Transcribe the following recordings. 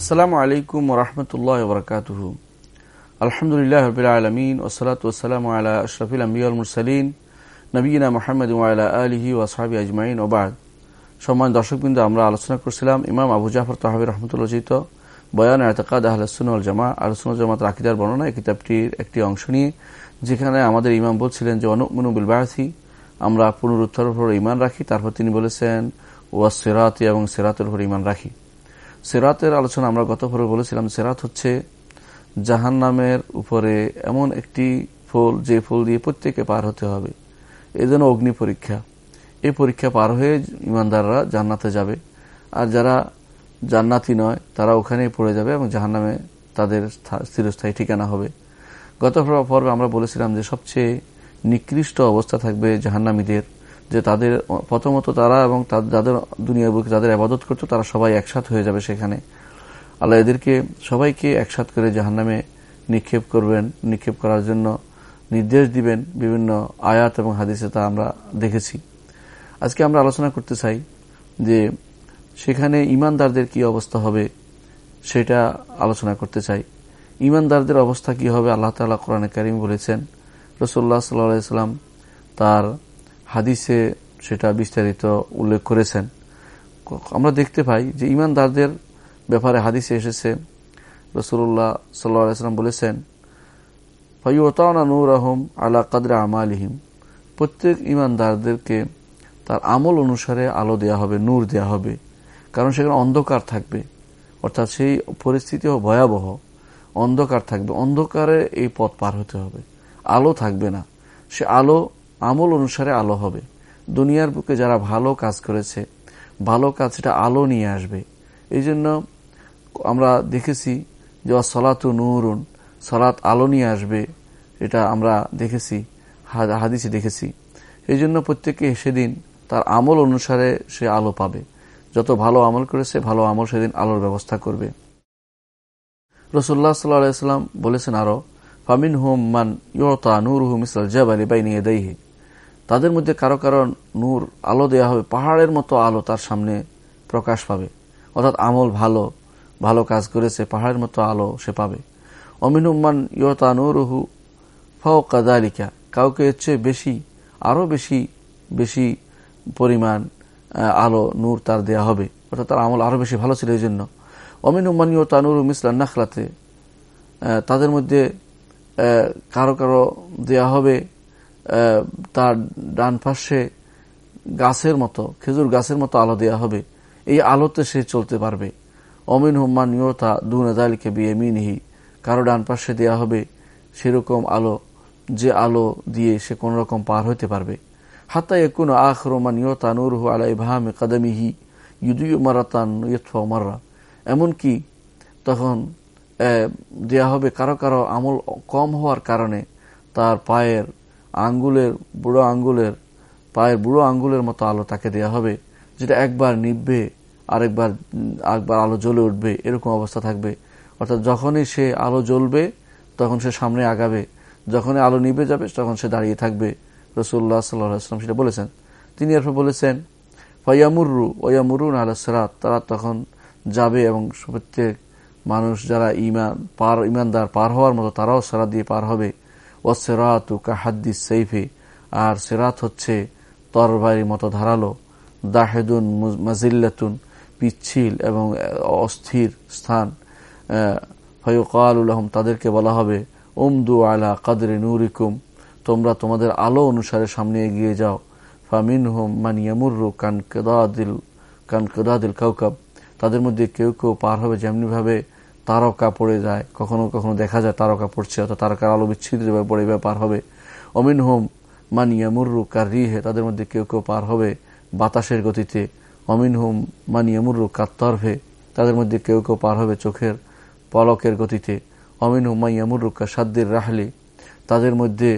আসসালামু আলাইকুম রহমতুল্লাহ বরকাতুহু। আলহামদুলিল্লাহ রবিল আলমিন ওসলাত ওসালাম আলা আশরফিল আম্বিউল মুরসালিন নবীনা মোহাম্মদ আলা আলহি ওয়াসাবি আজমাইন ওবাদ সম্মান দর্শকবৃন্দ, আমরা আলোচনা করছিলাম ইমাম আবু জাফর তাহাবি রহমতুল্লাহ জিত বয়ান এতকাদ আহলসুল জামা আলসুল জামাত রাকিদার বর্ণনা এই কিতাবটির একটি অংশ নিয়ে, যেখানে আমাদের ইমাম বলছিলেন যে অনুমনুবিল বায়াসি আমরা পুনরুত্থার উপর ইমান রাখি। তারপর তিনি বলেছেন ওয়া সেরাত এবং সেরাতের উপর ইমান রাখি। সেরাতের আলোচনা আমরা গত পরে বলেছিলাম, সেরাত হচ্ছে জাহান নামের উপরে এমন একটি ফুল, যে ফুল দিয়ে প্রত্যেকে পার হতে হবে। এই জন্য অগ্নি পরীক্ষা। এই পরীক্ষা পার হয়ে ইমানদাররা জান্নাতে যাবে। আর যারা জান্নাতি নয়, তারা ওখানেই পড়ে যাবে এবং জাহান নামে তাদের স্থিরস্থায়ী ঠিকানা হবে। গত পর্বে আমরা বলেছিলাম যে সবচেয়ে নিকৃষ্ট অবস্থা থাকবে জাহান্নামীদের। যে তাদের, প্রথমত তারা এবং যাদের দুনিয়ার বুকে যাদের আবাদত করতো তারা সবাই একসাথ হয়ে যাবে সেখানে। আল্লাহ এদেরকে সবাইকে একসাথ করে জাহান্নামে নিক্ষেপ করবেন, নিক্ষেপ করার জন্য নির্দেশ দিবেন বিভিন্ন আয়াত এবং হাদিসে তা আমরা দেখেছি। আজকে আমরা আলোচনা করতে চাই যে সেখানে ইমানদারদের কি অবস্থা হবে সেটা আলোচনা করতে চাই। ইমানদারদের অবস্থা কি হবে? আল্লাহ তালা কোরআনে কারিম বলেছেন রসোল্লা সাল্লাম তার হাদিসে সেটা বিস্তারিত উল্লেখ করেছেন। আমরা দেখতে পাই যে ইমানদারদের ব্যাপারে হাদিসে এসেছে রসুল্লাহ সাল্লাম বলেছেন ফাইতানা নূর আহম আলা কাদরা আমালিহিম। প্রত্যেক ইমানদারদেরকে তার আমল অনুসারে আলো দেয়া হবে, নূর দেয়া হবে, কারণ সেখানে অন্ধকার থাকবে। অর্থাৎ সেই পরিস্থিতিও ভয়াবহ। অন্ধকার থাকবে। অন্ধকারে এই পথ পার হতে হবে। আলো থাকবে না। সে আলো আমল অনুসারে আলো হবে। দুনিয়ার বুকে যারা ভালো কাজ করেছে, ভালো কাজ সেটা আলো নিয়ে আসবে। এই জন্য আমরা দেখেছি যে সলাতু নুরুন সলাত আলো নিয়ে আসবে, এটা আমরা দেখেছি হাদিসে দেখেছি। এই জন্য প্রত্যেকে সেদিন তার আমল অনুসারে সে আলো পাবে। যত ভালো আমল করেছে, ভালো আমল সেদিন আলোর ব্যবস্থা করবে। রসুল্লাহ সাল্লাম বলেছেন আরও ফামিন হুম মান ইয়তা নূর হুম ইসলাল জাবালি বাই নিয়ে দেহি তাদের মধ্যে কারও কারও নূর আলো দেয়া হবে, পাহাড়ের মতো আলো তার সামনে প্রকাশ পাবে। অর্থাৎ আমল ভালো ভালো কাজ করেছে, পাহাড়ের মতো আলো সে পাবে। অমিনুম্মান ইয়তা নুরুহু ফাও কাদালিকা কাউকে এর চেয়ে বেশি আরও বেশি বেশি পরিমাণ আলো, নূর তার দেয়া হবে। অর্থাৎ তার আমল আরও বেশি ভালো ছিল এই জন্য অমিনুম্মান ইয়তা নুর মিসলান নাখলাতে তাদের মধ্যে কারও কারও দেয়া হবে তার ডান পাশে গাছের মতো, খেজুর গাছের মতো আলো দেয়া হবে। এই আলোতে সে চলতে পারবে। অমিন হুম্মান ইয়তা দুনাদালিকে বিয়ে মিনহি। কারও ডান পাশে দেয়া হবে সেরকম আলো, যে আলো দিয়ে সে কোন রকম পার হইতে পারবে। হাতা একুন আখরমান ইয়তা নুরহু আলাই ভামে কাদামিহি ইউদুই মারাতান ইয়ৎফা মাররা এমনকি তখন দেয়া হবে কারও কারও আমল কম হওয়ার কারণে তার পায়ের আঙ্গুলের, বুড়ো আঙ্গুলের, পায়ের বুড়ো আঙ্গুলের মতো আলো তাকে দেয়া হবে, যেটা একবার নিববে আরেকবার একবার আলো জ্বলে উঠবে, এরকম অবস্থা থাকবে। অর্থাৎ যখনই সে আলো জ্বলবে, তখন সে সামনে আগাবে। যখনই আলো নিবে যাবে, তখন সে দাঁড়িয়ে থাকবে। রসুল্লাহ সাল্লাম সেটা বলেছেন। তিনি এরপর বলেছেন ফয়ামুরু ওয়ামুরুন আল্লাহ সেরাত। তারা তখন যাবে এবং প্রত্যেক মানুষ যারা ইমান পার ইমানদার পার হওয়ার মতো তারাও সেরা দিয়ে পার হবে। ও সেরাতু কাহাদ্দিস সৈফে আর সেরাত হচ্ছে তরবারির মতো ধারালো, দাহেদুন মাজিল্লাতুন, পিচ্ছিল এবং অস্থির স্থান। ফয়ুকালুল্লাহম তাদেরকে বলা হবে ওমদু আলা কাদরে নুরিকুম, তোমরা তোমাদের আলো অনুসারে সামনে এগিয়ে যাও। ফামিন হোম মানিয়ামুর্রু কান কেদাদিল কান কেদাদিল কাউকাব। তাদের মধ্যে কেউ কেউ পার হবে যেমনিভাবে তারকা পড়ে যায়, কখনো কখনো দেখা যায় তারকা পড়ছে, অর্থাৎ তারকার আলো বিচ্ছিন্ন পড়ে পার হবে। অমিন হোম মানিয়ামুর্রু কার রিহে তাদের মধ্যে কেউ কেউ পার হবে বাতাসের গতিতে। অমিন হোম মানিয়ামুর্রু কাত্তরভে তাদের মধ্যে কেউ কেউ পার হবে চোখের পলকের গতিতে। অমিন হোম মাইয়ামুর্রু কা সাদ্দির রাহলি, তাদের মধ্যে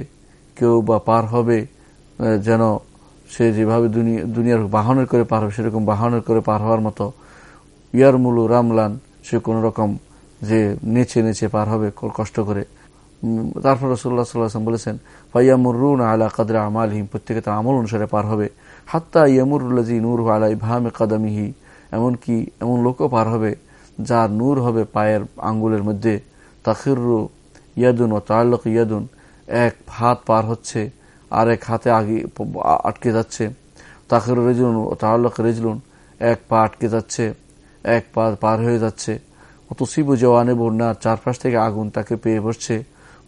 কেউ বা পার হবে যেন সে যেভাবে দুনিয়ার বাহনের করে পার হবে, সেরকম বাহনের করে পার হওয়ার মতো। ইয়ারমুলু রামলান, সে কোনো রকম যে নেচে নেচে পার হবে কষ্ট করে। তারপর রসুল্লাহ সাল্লাম বলেছেন ফাইয়ামুরুন আলা কাদরা আমালহিম প্রত্যেকে তার আমল অনুসারে পার হবে। হাত্তা ইয়ামুরুল্লাজি নূর আলা ইভামে কাদামিহি এমনকি এমন লোকও পার হবে যার নূর হবে পায়ের আঙ্গুলের মধ্যে। তাখিরু ইয়াদুন ও তাল্লক ইয়াদুন এক হাত পার হচ্ছে, আর এক হাতে আগে আটকে যাচ্ছে। তাখির রেজলুন ও তাল্লক রেজলুন এক পা আটকে যাচ্ছে, এক পা পার হয়ে যাচ্ছে। অতসিবু জওয়ানে বন্যার চারপাশ থেকে আগুন তাকে পেয়ে বসছে।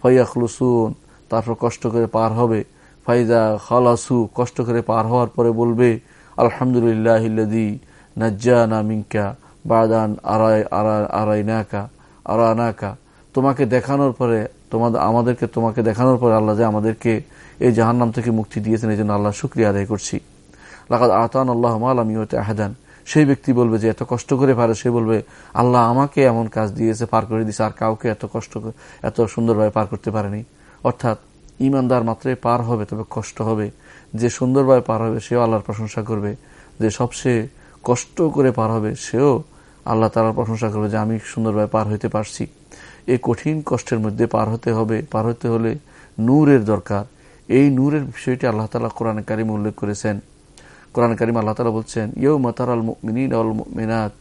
ফাইয়াখলুসুন, তারপর কষ্ট করে পার হবে। ফাইদা খালাসু, কষ্ট করে পার হওয়ার পরে বলবে, আলহামদুলিল্লাহ নাজ্জানা মিঙ্কা বাদান আড়াই আড়াইনাকা আরানাকা। তোমাকে দেখানোর পরে, তোমাদের, আমাদেরকে, তোমাকে দেখানোর পরে আল্লাহ যে আমাদেরকে এই জাহান্নাম থেকে মুক্তি দিয়েছেন এই জন্য আল্লাহ শুক্রিয়া আদায় করছি। লাকাত আতান আল্লাহ মালাম ইউতে আহাদান। সেই ব্যক্তি বলবে যে, এত কষ্ট করে পারে সে বলবে, আল্লাহ আমাকে এমন কাজ দিয়েছে, পার করে দিয়েছে, আর কাউকে এত কষ্ট এত সুন্দরভাবে পার করতে পারেনি। অর্থাৎ ইমানদার মাত্রায় পার হবে, তবে কষ্ট হবে। যে সুন্দরভাবে পার হবে, সেও আল্লাহর প্রশংসা করবে। যে সবচেয়ে কষ্ট করে পার হবে, সেও আল্লাহ তালার প্রশংসা করবে যে, আমি সুন্দরভাবে পার হইতে পারছি। এই কঠিন কষ্টের মধ্যে পার হতে হবে। পার হতে হলে নূরের দরকার। এই নূরের বিষয়টি আল্লাহ তালা কোরআন কারিম উল্লেখ করেছেন। কোরআন কারিম আল্লাহ তালা বলছেন ইউ মাতার আল মিনাত আল মিনাত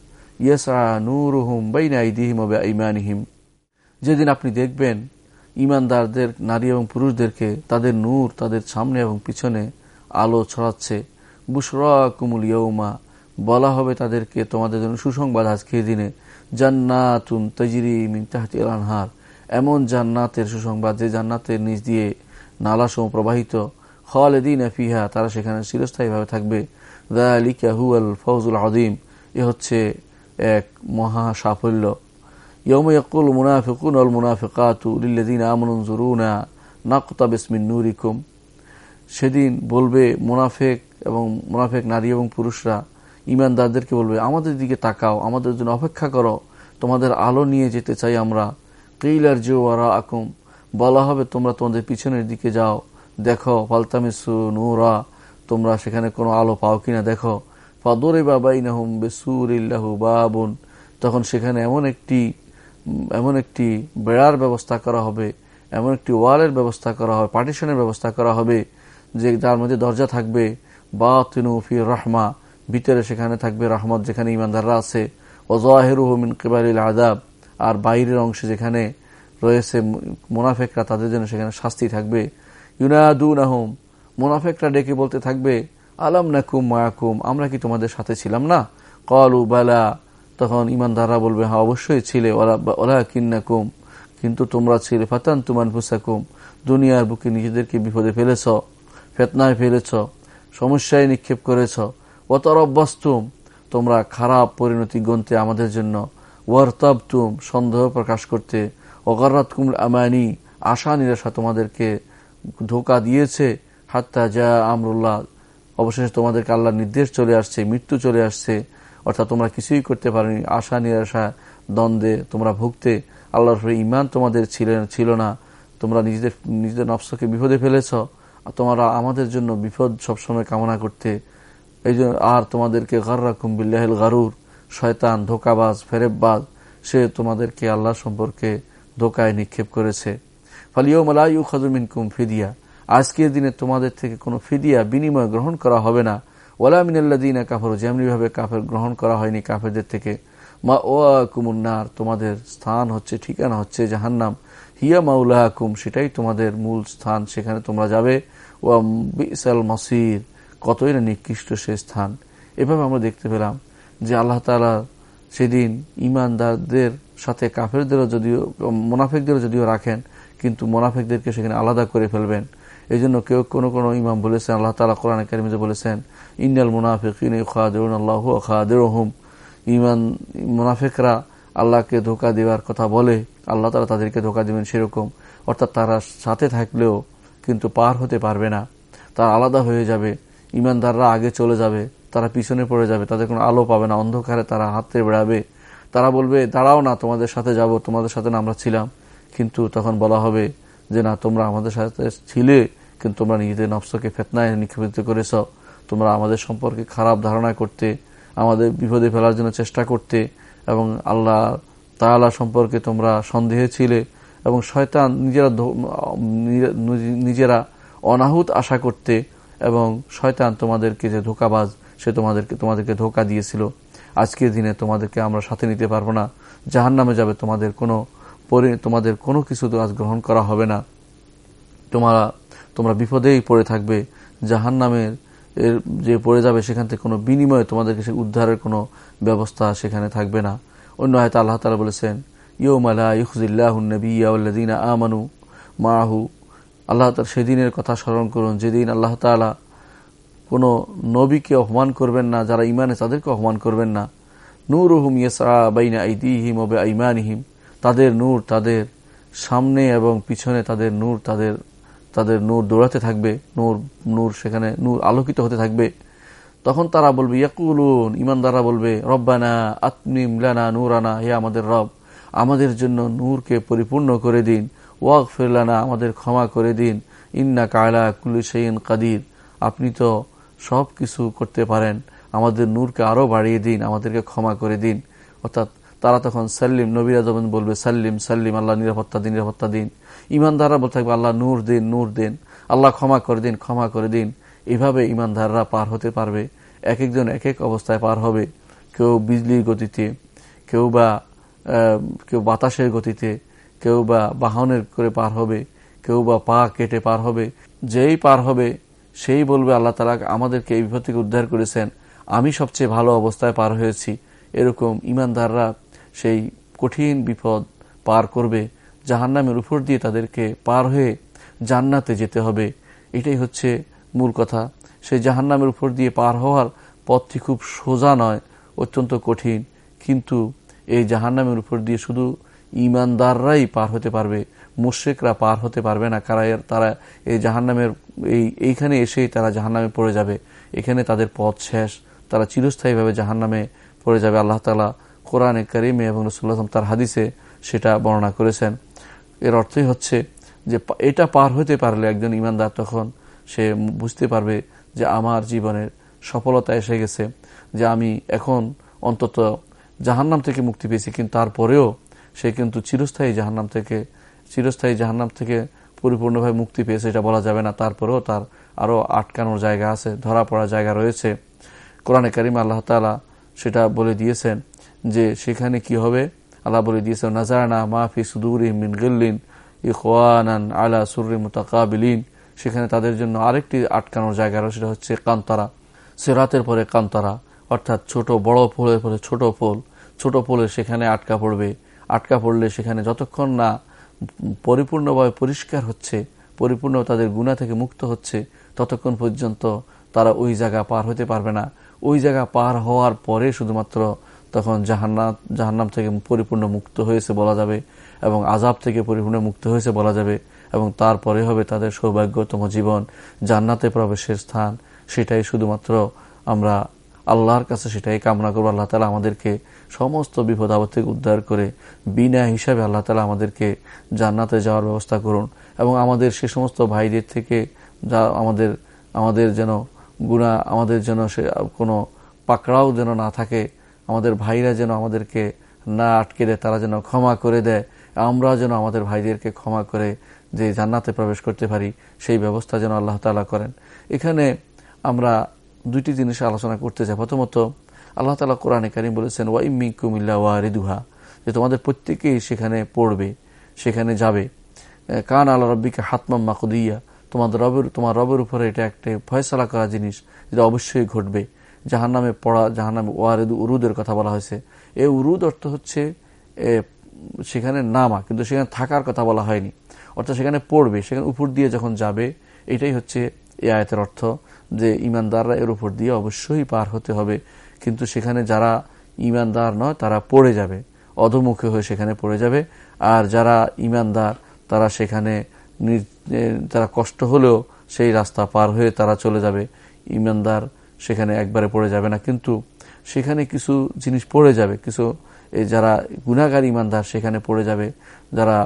ইয়াসা নূর হুম বাইনা ইদিহিম ইমানিহিম যেদিন আপনি দেখবেন ইমানদারদের নারী এবং পুরুষদেরকে তাদের নূর, তাদের সামনে এবং পিছনে আলো ছড়াচ্ছে। বুসরা কুমুল ইয়ৌমা বলা হবে তাদেরকে, তোমাদের জন্য সুসংবাদ আজকে দিনে। জান্নাতুন তজিরি মিনতাহতি আনহার এমন জান্নাতের সুসংবাদ যে জান্নাতের নিচ দিয়ে নালাসম প্রবাহিত খালেদিন ফিহা, তারা সেখানে চিরস্থায়ীভাবে থাকবে। দালিকাহুয়াল ফৌজুল আদিম এ হচ্ছে এক মহা সাফল্য। ইয়াকুল মুনাফিকুন আল মুনাফিকাতু লিল্লাদিন আমনুন জুরুনা নাকতা বিসমিন নুরিকুম। সেদিন বলবে মুনাফেক এবং মুনাফেক নারী এবং পুরুষরা ইমানদারদেরকে বলবে, আমাদের দিকে তাকাও, আমাদের জন্য অপেক্ষা করো, তোমাদের আলো নিয়ে যেতে চাই আমরা। কেইলার জোয়ারা আকুম বলা হবে তোমরা তোমাদের পিছনের দিকে যাও দেখো পালতামিসু নুরা, তোমরা সেখানে কোনো আলো পাও কিনা দেখো। ফাদরে বাবাই নাহুম বেসুর ইল্লাহু বাবুন। তখন সেখানে এমন একটি এমন একটি বেড়ার ব্যবস্থা করা হবে, এমন একটি ওয়ালের ব্যবস্থা করা হবে, পার্টিশনের ব্যবস্থা করা হবে, যে যার মধ্যে দরজা থাকবে বা তিনুফি রহমা, ভিতরে সেখানে থাকবে রহমত যেখানে ইমানদাররা আছে। ওজাহেরুহমিন কেবারিল আদাব আর বাইরের অংশে যেখানে রয়েছে মোনাফেকরা, তাদের জন্য সেখানে শাস্তি থাকবে। ইউনাদুন আহম ডেকে বলতে থাকবে, আলাম নাকুম মায়াকুম, আমরা কি তোমাদের সাথে ছিলাম না? কলু, বালা। তখন ইমানদাররা বলবে হ্যাঁ অবশ্যই ছিলে, ওলা কিন্নাকুম কিন্তু তোমরা ছিলে ফাতান তুমান ফুসাকুম দুনিয়ার বুকে নিজেদেরকে বিপদে ফেলেছ, ফেতনায় ফেলেছ, সমস্যায় নিক্ষেপ করেছ। অতরব্যস্তুম তোমরা খারাপ পরিণতি গন্তে আমাদের জন্য। ওয়ারতাবতুম, সন্দেহ প্রকাশ করতে। অগরাত কুমল আমানি আশা নিরাশা তোমাদেরকে ধোকা দিয়েছে, হাত্তা যা আমরুল্লাহ, অবশেষে তোমাদেরকে আল্লাহ নির্দেশ চলে আসছে, মৃত্যু চলে আসছে, অর্থাৎ তোমরা কিছুই করতে পারোনি, আশা নিরাশা, দ্বন্দ্বে তোমরা ভুগতে, আল্লাহর ফলে ইমান তোমাদের ছিল না। তোমরা নিজেদের নিজেদের নফসকে বিপদে ফেলেছ তোমরা আমাদের জন্য বিপদ সবসময় কামনা করতে। এই আর তোমাদেরকে গাররা কুম্বিল্লাহেল গারুর, শয়তান, ধোকাবাজ, ফেরেববাজ, সে তোমাদেরকে আল্লাহ সম্পর্কে ধোকায় নিক্ষেপ করেছে। ফালিও মালাইউ খাজুমিন কুম ফিদিয়া। আজকের দিনে তোমাদের থেকে কোনো ফিদিয়া, বিনিময় গ্রহণ করা হবে না। ওলা মিনাল্লা মিনাল্লাদিনা কাফর, যেমনিভাবে কাফের গ্রহণ করা হয়নি কাফেরদের থেকে। মা ও কুমুন্নার তোমাদের স্থান হচ্ছে, ঠিকানা হচ্ছে জাহান্নাম। হিয়া মাউলাহ কুম সেটাই তোমাদের মূল স্থান, সেখানে তোমরা যাবে। ও বিসাল মসির, কতই না নিকৃষ্ট সে স্থান। এভাবে আমরা দেখতে পেলাম যে আল্লাহ তালা সেদিন ইমানদারদের সাথে, কাফেরদেরও যদিও, মোনাফেকদেরও যদিও রাখেন কিন্তু মোনাফেকদেরকে সেখানে আলাদা করে ফেলবেন। এই জন্য কেউ কোনো কোনো ইমাম বলেছেন, আল্লাহ তালা কোরআন কারিমিতে বলেছেন ইন্ডিয়াল মুনাফিকিন খাদেরুন আল্লাহ খাদেরহম। ইমান, মুনাফেকরা আল্লাহকে ধোকা দেওয়ার কথা বলে, আল্লাহ তালা তাদেরকে ধোকা দেবেন সেরকম। অর্থাৎ তারা সাথে থাকলেও কিন্তু পার হতে পারবে না। তারা আলাদা হয়ে যাবে, ইমানদাররা আগে চলে যাবে, তারা পিছনে পড়ে যাবে, তাদের কোনো আলো পাবে না, অন্ধকারে তারা হাতে বেড়াবে। তারা বলবে, দাঁড়াও না, তোমাদের সাথে যাব, তোমাদের সাথে না আমরা ছিলাম। কিন্তু তখন বলা হবে যে, না, তোমরা আমাদের সাথে ছিলে, কিন্তু তোমরা নিজেদের নফসকে ফেতনায় নিক্ষেপিত করেছ। তোমরা আমাদের সম্পর্কে খারাপ ধারণা করতে, আমাদের বিপদে ফেলার জন্য চেষ্টা করতে, এবং আল্লাহ তালা সম্পর্কে তোমরা সন্দেহে ছিলে, এবং শয়তান নিজেরা নিজেরা অনাহুত আশা করতে, এবং শয়তান তোমাদেরকে যে ধোকাবাজ, সে তোমাদেরকে তোমাদেরকে ধোকা দিয়েছিল। আজকের দিনে তোমাদেরকে আমরা সাথে নিতে পারব না। জাহান নামে যাবে তোমাদের কোনো তোমাদের কোনো কিছু আজ গ্রহণ করা হবে না। তোমরা তোমরা বিপদেই পড়ে থাকবে। জাহান নামের এর যে পড়ে যাবে সেখান থেকে কোনো বিনিময়ে তোমাদেরকে সে উদ্ধারের কোনো ব্যবস্থা সেখানে থাকবে না। অন্য হয়তো আল্লাহ তালা বলেছেন ইউমালা ইউজিল্লাহনবীনা আমানু মাহু আল্লাহ তার সেদিনের কথা স্মরণ করুন, যেদিন আল্লাহ তালা কোনো নবীকে অপমান করবেন না, যারা ইমানে তাদেরকে অপমান করবেন না। নূর হুম ইয়েসা বাইনা আইদিহিম ওবে আইমানহিম তাদের নূর তাদের সামনে এবং পিছনে তাদের নূর তাদের তাদের নূর দৌড়াতে থাকবে, নূর নূর সেখানে নূর আলোকিত হতে থাকবে। তখন তারা বলবে, ইয়াকুলুন, ইমানদাররা বলবে, রব্বানা আত্মিম লানা নূরানা, হে আমাদের রব, আমাদের জন্য নূরকে পরিপূর্ণ করে দিন। ওয়াক ফিরলানা আমাদের ক্ষমা করে দিন। ইন্না কায়লা কুলুসেইন কাদির, আপনি তো সব কিছু করতে পারেন। আমাদের নূরকে আরও বাড়িয়ে দিন, আমাদেরকে ক্ষমা করে দিন। অর্থাৎ তারা তখন সাল্লিম, নবীরা যখন বলবে সাল্লিম সাল্লিম, আল্লাহ নিরাপত্তা দিন নিরাপত্তা দিন। ইমানদাররা বলতে থাকবে আল্লাহ নূর দিন নূর দিন। আল্লাহ ক্ষমা করে দিন, ক্ষমা করে দিন। এভাবে ইমানদাররা পার হতে পারবে। এক একজন এক এক অবস্থায় পার হবে। কেউ বিজলির গতিতে, কেউ বা কেউ বাতাসের গতিতে, কেউ বা বাহনের করে পার হবে, কেউ বা পা কেটে পার হবে। যেই পার হবে, সেই বলবে আল্লাহ তালা আমাদেরকে এই বিপদ থেকে উদ্ধার করেছেন। আমি সবচেয়ে ভালো অবস্থায় পার হয়েছি। এরকম ইমানদাররা সেই কঠিন বিপদ পার করবে, জাহান্নামের উপর দিয়ে তাদেরকে পার হয়ে জান্নাতে যেতে হবে। এটাই হচ্ছে মূল কথা। সেই জাহান্নামের উপর দিয়ে পার হওয়ার পথটি খুব সোজা নয়, অত্যন্ত কঠিন। কিন্তু এই জাহান্নামের উপর দিয়ে শুধু ইমানদাররাই পার হতে পারবে, মুশ্রিকরা পার হতে পারবে না। কারা তারা এই জাহান্নামের, এই, এইখানে এসেই তারা জাহান্নামে পড়ে যাবে। এখানে তাদের পথ শেষ। তারা চিরস্থায়ীভাবে জাহান্নামে পড়ে যাবে। আল্লাহ তালা কোরআনে করিমে এবং রসুল্লাহ তার হাদিসে সেটা বর্ণনা করেছেন। এর অর্থই হচ্ছে যে এটা পার হতে পারলে একজন ইমানদার তখন সে বুঝতে পারবে যে আমার জীবনের সফলতা এসে গেছে, যে আমি এখন অন্তত জাহান্নাম থেকে মুক্তি পেয়েছি, কিন্তু তারপরেও সে কিন্তু চিরস্থায়ী জাহান্নাম থেকে, চিরস্থায়ী জাহান্নাম থেকে পরিপূর্ণভাবে মুক্তি পেয়েছে এটা বলা যাবে না। তারপরেও তার আরও আটকানোর জায়গা আছে, ধরা পড়ার জায়গা রয়েছে। কোরআনে করিম আল্লাহ তালা সেটা বলে দিয়েছেন যে সেখানে কি হবে? আল্লাহ বলে দিয়েছেন নাজারানা মাহফি সুদুরি মিন গল্লিন ইকওয়ানান আলা সুরি মুতাকাবিলিন। সেখানে তাদের জন্য আরেকটি আটকানোর জায়গা রয়েছে, সেটা হচ্ছে কান্তারা। সেরাতের পরে কান্তারা, অর্থাৎ ছোট বড় ফুলের পরে ছোট ফুল ছোট পোলে সেখানে আটকা পড়বে। আটকা পড়লে সেখানে যতক্ষণ না পরিপূর্ণভাবে পরিষ্কার হচ্ছে, পরিপূর্ণ তাদের গুণা থেকে মুক্ত হচ্ছে, ততক্ষণ পর্যন্ত তারা ওই জায়গা পার হতে পারবে না। ওই জায়গা পার হওয়ার পরে শুধুমাত্র তখন জাহান্না জাহান্নাম থেকে পরিপূর্ণ মুক্ত হয়েছে বলা যাবে এবং আজাব থেকে পরিপূর্ণ মুক্ত হয়েছে বলা যাবে এবং তারপরে হবে তাদের সৌভাগ্যতম জীবন, জান্নাতে প্রবেশের স্থান। সেটাই শুধুমাত্র আমরা আল্লাহর কাছে সেটাই কামনা করব। আল্লাহ তালা আমাদেরকে সমস্ত বিপদ আপদ থেকে উদ্ধার করে বিনা হিসাবে আল্লাহ তালা আমাদেরকে জান্নাতে যাওয়ার ব্যবস্থা করুন এবং আমাদের সে সমস্ত ভাইদের থেকে যা আমাদের আমাদের যেন গুণা আমাদের যেন সে কোনো পাকড়াও যেন না থাকে আমাদের ভাইরা যেন আমাদেরকে না আটকে দেয়, তারা যেন ক্ষমা করে দেয়। আমরা যেন আমাদের ভাইদেরকে ক্ষমা করে যে জান্নাতে প্রবেশ করতে পারি, সেই ব্যবস্থা যেন আল্লাহ তালা করেন। এখানে আমরা দুইটি জিনিস আলোচনা করতে চাই। প্রথমত, আল্লাহ তালা কোরআনে কারিম বলেছেন ওয়াইমি কুমিল্লা ওয়া রিদুহা যে তোমাদের প্রত্যেকেই সেখানে পড়বে, সেখানে যাবে। কান আল্লাহ রব্বিকে হাতমাম মাকুদিয়া তোমাদের রবের, তোমার রবের উপরে এটা একটা ফয়সলা করা জিনিস যেটা অবশ্যই ঘটবে। জাহান নামে পড়া জাহান নামে ওয়ারেদ উরুদের কথা বলা হয়েছে। এই উরুদ অর্থ হচ্ছে সেখানে নামা, কিন্তু সেখানে থাকার কথা বলা হয়নি। অর্থাৎ সেখানে পড়বে, সেখানে উপর দিয়ে যখন যাবে, এটাই হচ্ছে এ আয়তের অর্থ যে ইমানদাররা এর উপর দিয়ে অবশ্যই পার হতে হবে। কিন্তু সেখানে যারা ইমানদার নয়, তারা পড়ে যাবে। অধমুখী হয়ে সেখানে পড়ে যাবে। আর যারা ইমানদার, তারা সেখানে তারা কষ্ট হলেও সেই রাস্তা পার হয়ে তারা চলে যাবে। ইমানদার সেখানে একবারে পড়ে যাবে না, কিন্তু সেখানে কিছু জিনিস পড়ে যাবে। কিছু যারা গুণাগার ইমানদার, সেখানে পড়ে যাবে। যারা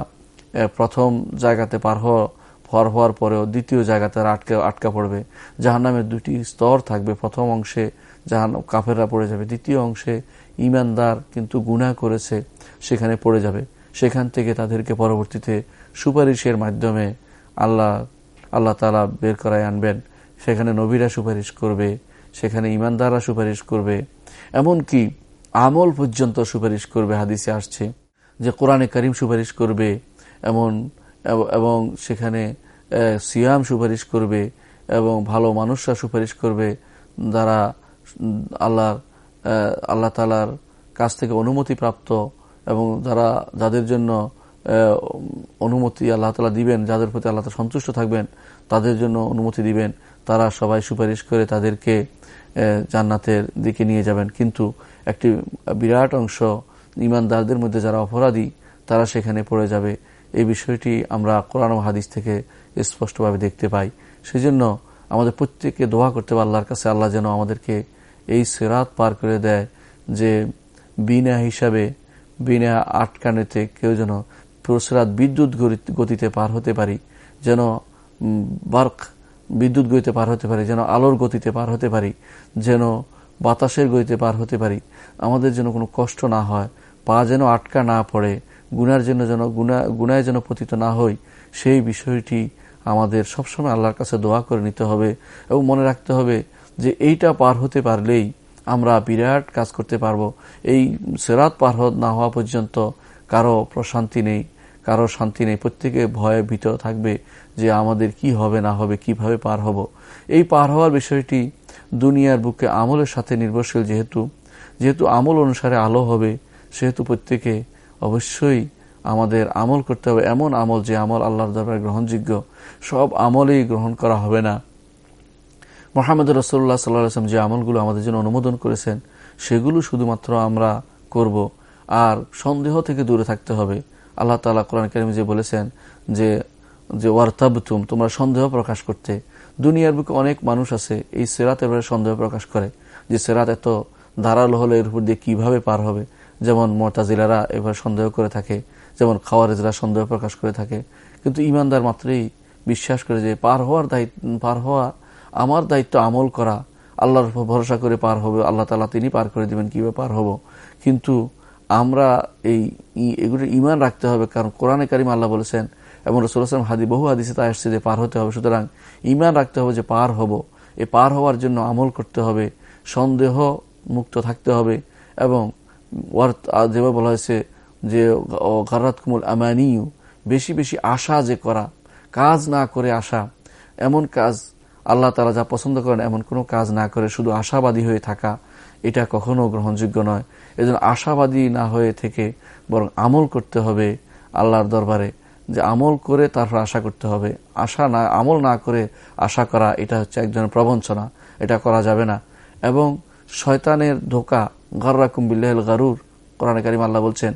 প্রথম জায়গাতে পার হওয়া ফর হওয়ার পরেও দ্বিতীয় জায়গাতে আটকে, আটকা পড়বে। জাহান নামের দুটি স্তর থাকবে। প্রথম অংশে জাহান, কাফেররা পড়ে যাবে। দ্বিতীয় অংশে ইমানদার কিন্তু গুণা করেছে, সেখানে পড়ে যাবে। সেখান থেকে তাদেরকে পরবর্তীতে সুপারিশের মাধ্যমে আল্লাহ আল্লাহ তালা বের করায় আনবেন। সেখানে নবীরা সুপারিশ করবে। সেখানে ইমানদাররা সুপারিশ করবে। এমনকি আমল পর্যন্ত সুপারিশ করবে, হাদিসে আসছে যে কোরআনে করিম সুপারিশ করবে, এমন, এবং সেখানে সিয়াম সুপারিশ করবে, এবং ভালো মানুষরা সুপারিশ করবে যারা আল্লাহ আল্লাহ তালার কাছ থেকে অনুমতি প্রাপ্ত এবং যারা, যাদের জন্য অনুমতি আল্লাহ তালা দিবেন, যাদের প্রতি আল্লাহ সন্তুষ্ট থাকবেন, তাদের জন্য অনুমতি দিবেন, তারা সবাই সুপারিশ করে তাদেরকে জান্নাতের দিকে নিয়ে যাবেন। কিন্তু একটি বিরাট অংশ ইমানদারদের মধ্যে যারা অপরাধী, তারা সেখানে পড়ে যাবে। এই বিষয়টি আমরা কোরআন হাদিস থেকে স্পষ্টভাবে দেখতে পাই। সেজন্য আমাদের প্রত্যেককে দোয়া করতে হবে আল্লাহর কাছে। আল্লাহ যেন আমাদেরকে এই সেরাত পার করে দেয় যে বিনা হিসাবে, বিনা আটকানেতে কেউ যেন প্রসরাত বিদ্যুৎ গতিতে পার হতে পারি, যেন বার্ক বিদ্যুৎ গতিতে পার হতে পারি, যেন আলোর গতিতে পার হতে পারি, যেন বাতাসের গতিতে পার হতে পারি। আমাদের যেন কোনো কষ্ট না হয়, পা যেন আটকা না পড়ে, গুনার জন্য যেন গুনা, গুনায় যেন পতিত না হই, সেই বিষয়টি আমাদের সবসময় আল্লাহর কাছে দোয়া করে নিতে হবে এবং মনে রাখতে হবে যে এইটা পার হতে পারলেই আমরা বিরাট কাজ করতে পারব। এই সেরাত পার না হওয়া পর্যন্ত কারও প্রশান্তি নেই, কারও শান্তি নেই প্রত্যেকে ভয়ে ভীত থাকবে। যে আমাদের কি হবে, না হবে, কীভাবে পার হব। এই পার হওয়ার বিষয়টি দুনিয়ার বুকে আমলের সাথে নির্ভরশীল যেহেতু যেহেতু আমল অনুসারে আলো হবে, সেহেতু প্রত্যেকে অবশ্যই আমাদের আমল করতে হবে। এমন আমল যে আমল আল্লাহর দরবারে গ্রহণযোগ্য, সব আমলেই গ্রহণ করা হবে না। মোহাম্মদ রসোল্লা সাল্লাম যে আমলগুলো আমাদের জন্য অনুমোদন করেছেন, সেগুলো শুধুমাত্র আমরা করব। আর সন্দেহ থেকে দূরে থাকতে হবে। আল্লাহ তালা কোরআন কারিম যে বলেছেন যে যে ওয়ার্তাবতুম, তোমরা সন্দেহ প্রকাশ করতে। দুনিয়ার বুকে অনেক মানুষ আছে, এই সেরাত এবারে সন্দেহ প্রকাশ করে যে সেরাত এত ধারালো হলে এর উপর দিয়ে কীভাবে পার হবে। যেমন মতাজিলারা এবার সন্দেহ করে থাকে, যেমন খাওয়ারেজরা সন্দেহ প্রকাশ করে থাকে। কিন্তু ইমানদার মাত্রই বিশ্বাস করে যে পার হওয়ার দায়িত্ব, পার হওয়া আমার দায়িত্ব আমল করা, আল্লাহর উপর ভরসা করে পার হবে, আল্লাহ তালা তিনি পার করে দিবেন, কীভাবে পার হব? কিন্তু আমরা এই এগুলো ইমান রাখতে হবে, কারণ কোরআনে কারিম আল্লাহ বলেছেন এবং রসুল আসলাম হাদি বহু হাদিসে তা আসছে যে পার হতে হবে। সুতরাং ইমান রাখতে হবে যে পার হব। এ পার হওয়ার জন্য আমল করতে হবে সন্দেহ মুক্ত থাকতে হবে এবং যেভাবে বলা হয়েছে যে গারাত কুমুল আমানিউ বেশি বেশি আশা যে করা, কাজ না করে আসা, এমন কাজ আল্লাহ তারা যা পছন্দ করেন, এমন কোনো কাজ না করে শুধু আশাবাদী হয়ে থাকা, এটা কখনো গ্রহণযোগ্য নয়। এজন্য আশাবাদী না হয়ে থেকে বরং আমল করতে হবে আল্লাহর দরবারে। যে আমল করে তারপর আশা করতে হবে। আশা না, আমল না করে আশা করা, এটা হচ্ছে একজনের প্রবঞ্চনা। এটা করা যাবে না। এবং শয়তানের ধোকা, গারুরাকুম বিল্লাহ গারুর, কোরআন কারিম আল্লাহ বলছেন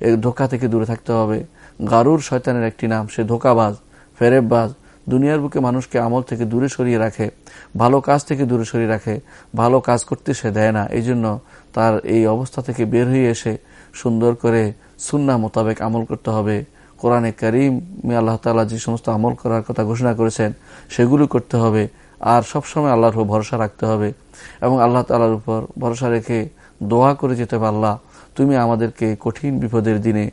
এই ধোকা থেকে দূরে থাকতে হবে। গারুর শয়তানের একটি নাম, সে ধোকাবাজ, ফেরেববাজ, দুনিয়ার বুকে মানুষকে আমল থেকে দূরে সরিয়ে রাখে, ভালো কাজ থেকে দূরে সরিয়ে রাখে, ভালো কাজ করতে সে দেয় না। এই জন্য তার এই অবস্থা থেকে বের হয়ে এসে সুন্দর করে সুন্না মোতাবেক আমল করতে হবে। কোরআনে করিম আল্লাহ তালা যে সমস্ত আমল করার কথা ঘোষণা করেছেন, সেগুলো করতে হবে। আর সবসময় আল্লাহর উপর ভরসা রাখতে হবে। এবং আল্লাহ তালার উপর ভরসা রেখে দোয়া করে যেতে পারলা তুমি আমাদেরকে কঠিন বিপদের দিনে,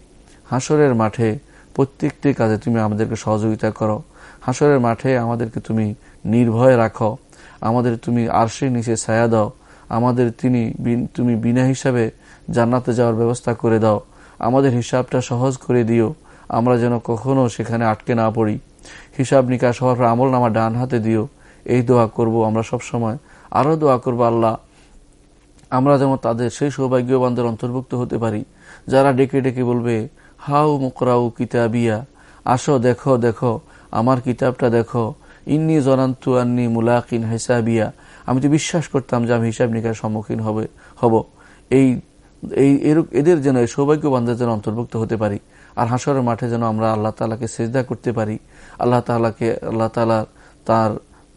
হাসরের মাঠে প্রত্যেকটি কাজে তুমি আমাদেরকে সহযোগিতা করো। হাসরের মাঠে আমাদেরকে তুমি নির্ভয় রাখো। আমাদের তুমি আরশে নিচে ছায়া দাও। আমাদের তিনি তুমি বিনা হিসাবে জান্নাতে যাওয়ার ব্যবস্থা করে দাও। আমাদের হিসাবটা সহজ করে দিও। আমরা যেন কখনো সেখানে আটকে না পড়ি। হিসাব নিকাশ হওয়ার পর আমল নামা ডান হাতে দিও। এই দোয়া করব আমরা সব সময় আরও দোয়া করব আল্লাহ, আমরা যেমন তাদের সেই সৌভাগ্যবানদের অন্তর্ভুক্ত হতে পারি, যারা ডেকে ডেকে বলবে, হাউ মুকরাউ কিতাবিয়া, আসো দেখো দেখো, আমার কিতাবটা দেখো। ইন্নি জনান্তু আন্নি মুলাকিন হেসাবিয়া। আমি তো বিশ্বাস করতাম যে আমি হিসাব নিকার সম্মুখীন হবে, হব। এই এই এদের যেন সৌভাগ্যবানদের যেন অন্তর্ভুক্ত হতে পারি। আর হাসরের মাঠে যেন আমরা আল্লাহ তালাকে সেজদা করতে পারি। আল্লাহ তালাকে আল্লাহ তালা তার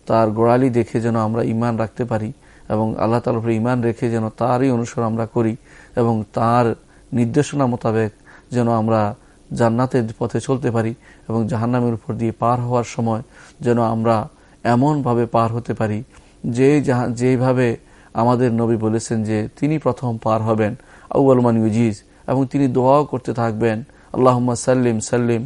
তার গোড়ালি দেখে যেন আমরা ইমান রাখতে পারি এবং আল্লাহ তালার উপরে ইমান রেখে যেন তারই অনুসরণ আমরা করি এবং তার নির্দেশনা মোতাবেক যেন আমরা জান্নাতের পথে চলতে পারি এবং জাহান্নামের উপর দিয়ে পার হওয়ার সময় যেন আমরা এমনভাবে পার হতে পারি যে যেভাবে আমাদের নবী বলেছেন যে তিনি প্রথম পার হবেন আউআলমান ইউজিজ এবং তিনি দোয়াও করতে থাকবেন আল্লাহ সাল্লিম সাল্লিম।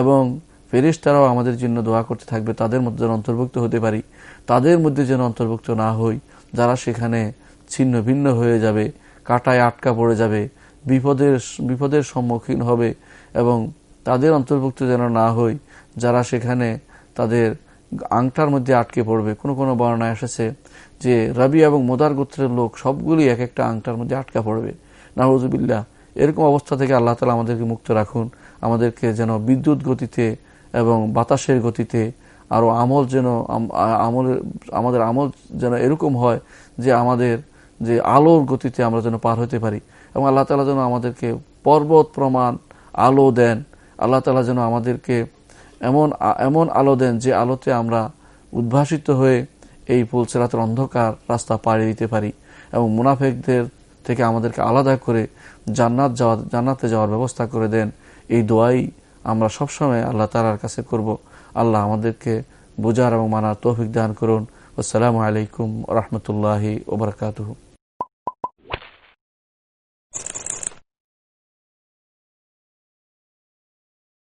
এবং ফেরিস তারাও আমাদের জন্য দোয়া করতে থাকবে, তাদের মধ্যে যেন অন্তর্ভুক্ত হতে পারি। তাদের মধ্যে যেন অন্তর্ভুক্ত না হই, যারা সেখানে ছিন্ন ভিন্ন হয়ে যাবে, কাটায় আটকা পড়ে যাবে, বিপদের বিপদের সম্মুখীন হবে এবং তাদের অন্তর্ভুক্ত যেন না হই, যারা সেখানে তাদের আংটার মধ্যে আটকে পড়বে। কোনো কোনো বর্ণায় এসেছে যে রবি এবং মোদার গোত্রের লোক সবগুলি এক একটা আংটার মধ্যে আটকা পড়বে। নাহজুবিল্লা এরকম অবস্থা থেকে আল্লাহ তালা আমাদেরকে মুক্ত রাখুন। আমাদেরকে যেন বিদ্যুৎ গতিতে এবং বাতাসের গতিতে আরও আমল যেন আমলের আমাদের আমল যেন এরকম হয় যে আমাদের যে আলোর গতিতে আমরা যেন পার হতে পারি। এবং আল্লাহ তালা যেন আমাদেরকে পর্বত প্রমাণ আলো দেন। আল্লাহ তালা যেন আমাদেরকে এমন এমন আলো দেন যে আলোতে আমরা উদ্ভাসিত হয়ে এই পুলসেরাতের অন্ধকার রাস্তা পাড়ি দিতে পারি। এবং মুনাফেকদের থেকে আমাদেরকে আলাদা করে জান্নাত যাওয়া, জান্নাতে যাওয়ার ব্যবস্থা করে দেন। এই দোয়াই আমরা সবসময় আল্লাহ তালার কাছে করব। আল্লাহ আমাদেরকে বোঝার এবং মানার তৌফিক দান করুন। আসসালামু আলাইকুম রহমতুল্লাহি ওবরকাতহ